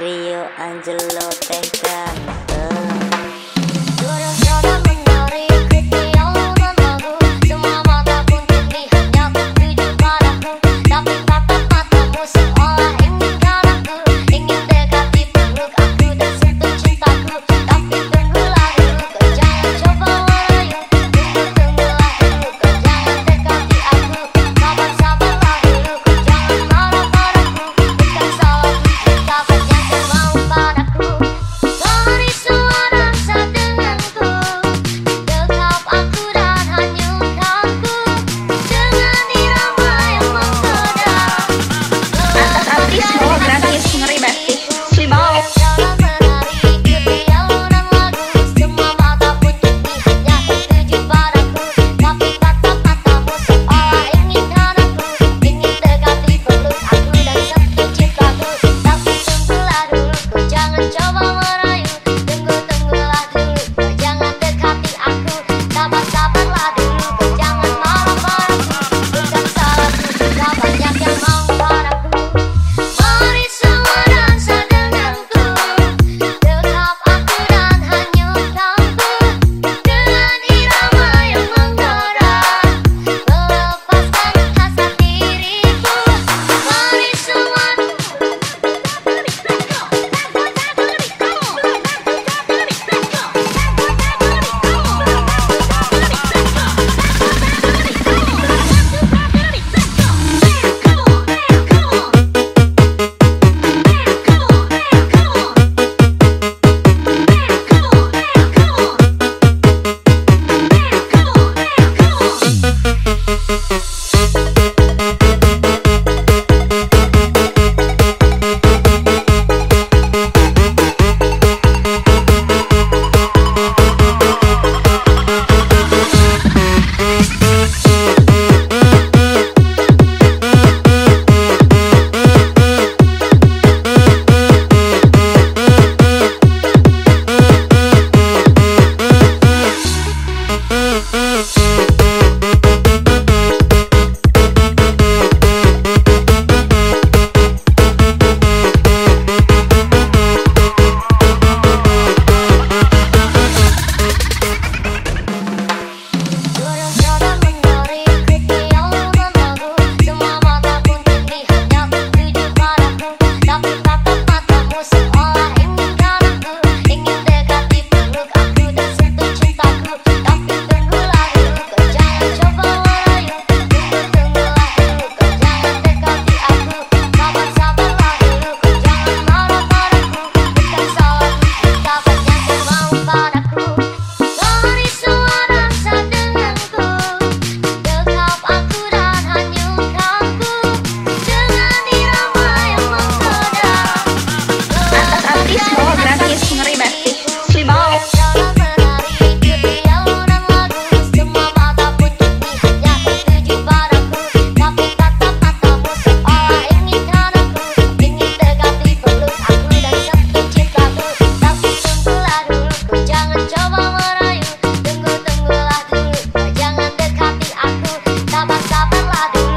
Rio Angelo Tehkan de